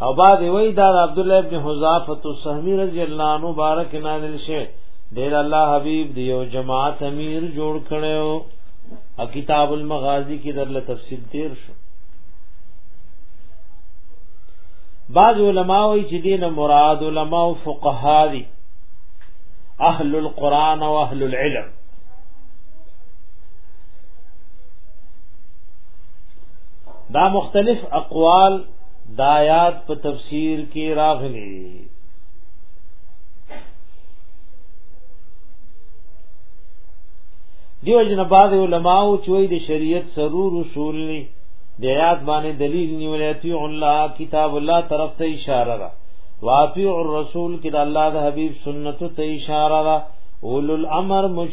او بعد وی دا عبد الله ابن حذافه السهمی رضی الله عنه بارک نازل شه ډیر الله حبیب دی او جماعت امیر جوړ کړو ا کتاب المغازی کی در له تفصیل تیر شو بعض علما وی چې دین مراد علما او فقها دي اهل القران او اهل العلم دا مختلف اقوال د آیات په تفسیر کې راغلي دیو جن بعض علماء چوي د شریعت سرور رسول نه د آیات باندې دلیل نیولې تی الله کتاب الله طرف ته اشاره را واطیع الرسول کدا الله د حبیب سنت ته اشاره را اولل امر مج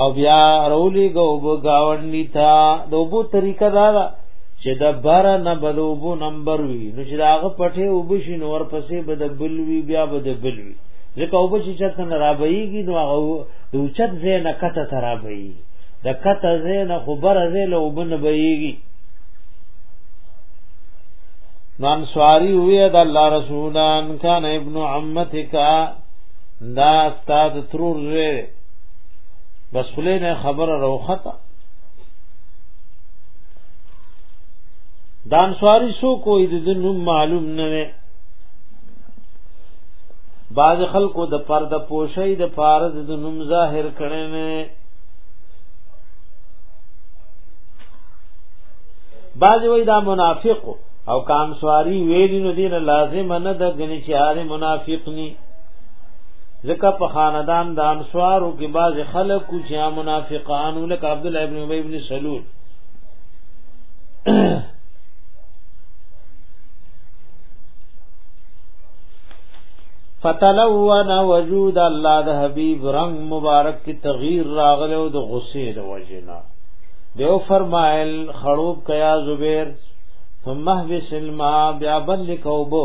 او بیا رولی گو بو گاونی تا دو بو طریقه دا دا چې د بار نه بدو بو نمبر وی نو چې داغه پټه او بشین ور پسې بد بل وی بیا بد بل وی ځکه او بشی چرته نه رابېږي نو هغه د اوچت زې نه کته ترابېږي د کته زې نه خبر زې له وبن بېږي نو انصاری وی د الله رسولان کان ابن عمتک دا استاد ترور زوی بس خلی نه خبره روخته دانسواری سو کوئی د نوم معلوم نه وي باز خلکو د پرده پوشي د فارض د نوم ظاهر کړي نه باز وای دا منافق او کام سواری ویلی نو دین لازم نه د غنی چاره منافق ني ځکه په خاندان د انصارو کې بعض خلک کو چې منافقان لکه عبد الله ابن ابي ابن سلول فتلون وجود الله د حبيب رنگ مبارک کی تغییر راغلو د غصې د وجنا دیو فرمایل خړوب کیا زبیر ثم احبس الماء بیا بل کوبو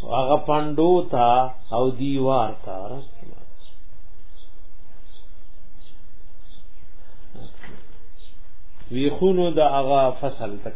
هغه پاندو تا او دیوار تا وی خونو د هغه فصل تک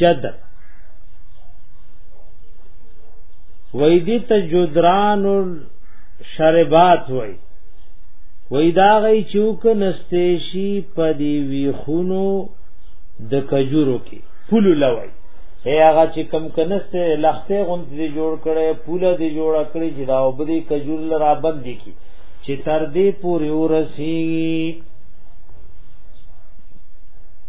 جد وای دي ته جدران شربات وای وای دا غي چوک نستېشي په دی ویخونو د کجورو کې پول لوي اے هغه چې کم کنسته لخته غوند دي جوړ کړي پوله دي جوړ کړي چې دا وبدي کجور لرا بند دي کی چې تر دې پورې ورسیږي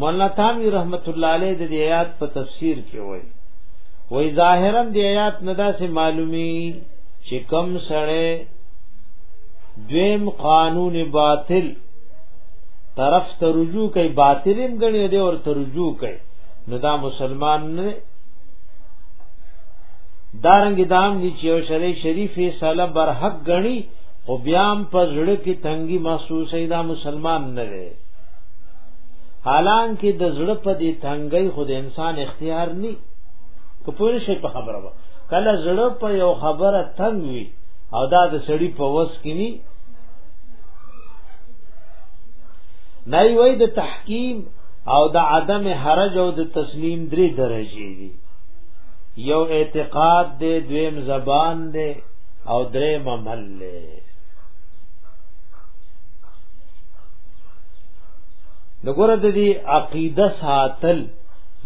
مولانا تامی رحمت الله علیه د آیات په تفسیر کې وایي وای ظاهرا د آیات ندا سے معلومی چې کم سړی دویم قانون باطل طرف ته رجوع کوي باطلیم غنی دی اور ته رجوع کوي نو دا مسلمان نه دارنګ دام دي چې او شری شریف فیصله برحق غنی خو بیا په زړه کې تنګي محسوسه دا مسلمان نه دی حالانکه د زړه په دې تنګي خود انسان اختیار ني که پوه شي په خبره و کله زړه په یو خبره تنګ وي او دا د سړی په وس کې ني نه وي د تحکیم او د عدم حرج او د تسلیم درې درجه دي یو اعتقاد دی دویم زبان دی او درې ممل دی نګور د دې عقیده ساتل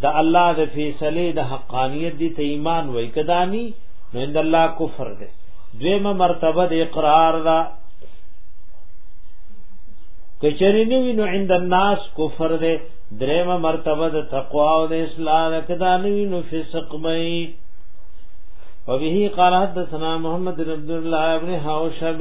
د الله د فیصله د حقانیت دي ته ایمان وای کدانی نو اند الله کفر ده دیمه مرتبه د اقرار ده کچری نی وینو عند الناس کفر ده دریمه مرتبه د تقوا او د اصلاح ده کدانی وینو فسق مئی وبه قال حدثنا محمد بن عبد الله بن حوشب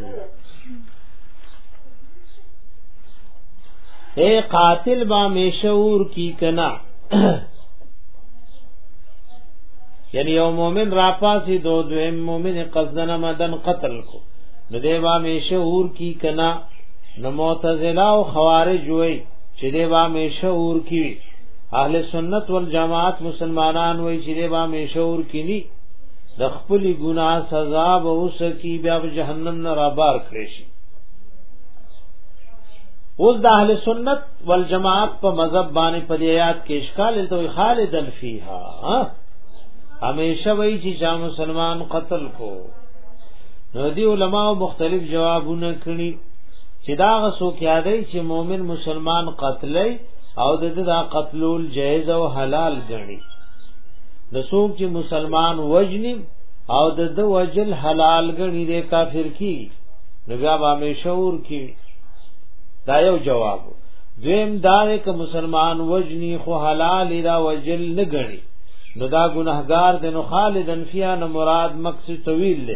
اے قاتل با میشور کی کنا یعنی یو مومن را پاسی دو دویم مومن قصدن مدن قتل کو نو دی با میشور کی کنا نو معتزله او خوارج وای چې دی با میشور کی اهل سنت والجماعت مسلمانان وای چې دی با میشور کی نی د خپل ګناه سزا به وسکی بیا به جهنم نه را بار کړی شي اوس د اهل سنت والجماعت په مذهب باندې په آیات کې اشکال ته خالدن فیها همیشه وای چې چا مسلمان قتل کو نو دی علما مختلف جوابونه کړي چې دا غسو کې دی چې مؤمن مسلمان قتلې او د دې دا قتلول جایز او حلال ګڼي د څوک چې مسلمان وجنی او د د وجل حلال غنی د کافر کی نو بیا به مشور کی دا یو جواب دویم دا ک مسلمان وجنی خو حلال دا وجل نه غنی نو دا ګناهګار د نو خالدن فیا نه مراد مقصد طویل له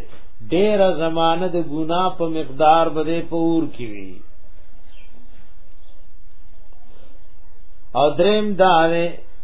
ډیر زمانه د ګنا په مقدار بده پور کی وی او دریم دا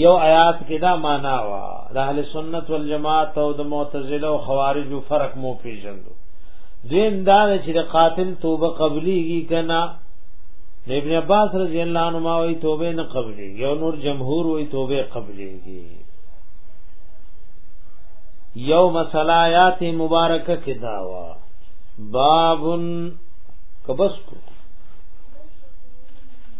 یو آیات کې دا معنا وا د اهل سنت والجماعت او د معتزله او خوارج فرق مو پیژندو دین دا چې د قاتل توبه قبليږي کنا ابن عباس رضی الله عنه ما وی توبه نه قبلي یو نور جمهور وی توبه قبليږي یو مسله آیات مبارکه کې دا وا بابن کبس کو